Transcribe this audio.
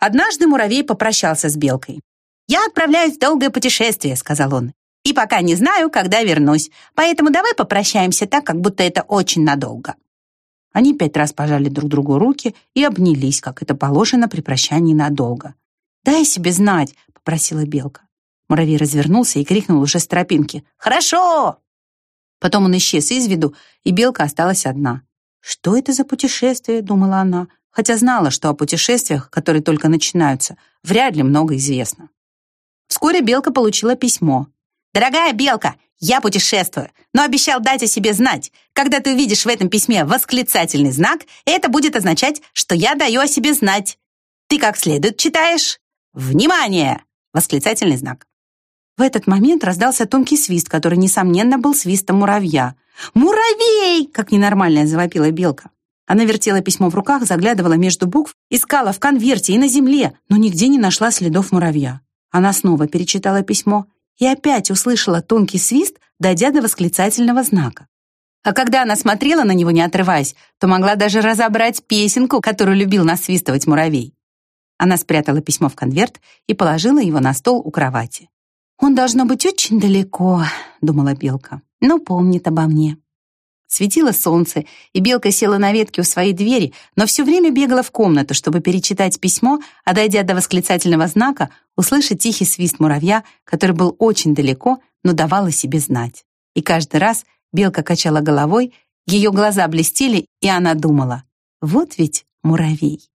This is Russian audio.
Однажды муравей попрощался с белкой. «Я отправляюсь в долгое путешествие», — сказал он. «И пока не знаю, когда вернусь, поэтому давай попрощаемся так, как будто это очень надолго». Они пять раз пожали друг другу руки и обнялись, как это положено при прощании надолго. «Дай себе знать», — попросила белка. Муравей развернулся и крикнул уже с тропинки. «Хорошо!» Потом он исчез из виду, и белка осталась одна. «Что это за путешествие?» — думала она, хотя знала, что о путешествиях, которые только начинаются, вряд ли много известно. Вскоре белка получила письмо. «Дорогая белка, я путешествую, но обещал дать о себе знать. Когда ты увидишь в этом письме восклицательный знак, это будет означать, что я даю о себе знать. Ты как следует читаешь? Внимание! Восклицательный знак. В этот момент раздался тонкий свист, который, несомненно, был свистом муравья. «Муравей!» — как ненормальная завопила белка. Она вертела письмо в руках, заглядывала между букв, искала в конверте и на земле, но нигде не нашла следов муравья. Она снова перечитала письмо и опять услышала тонкий свист, дойдя до восклицательного знака. А когда она смотрела на него, не отрываясь, то могла даже разобрать песенку, которую любил насвистывать муравей. Она спрятала письмо в конверт и положила его на стол у кровати. «Он должно быть очень далеко», — думала Белка, «но помнит обо мне». Светило солнце, и Белка села на ветке у своей двери, но все время бегала в комнату, чтобы перечитать письмо, а дойдя до восклицательного знака, услышать тихий свист муравья, который был очень далеко, но давал о себе знать. И каждый раз Белка качала головой, ее глаза блестели, и она думала, вот ведь муравей.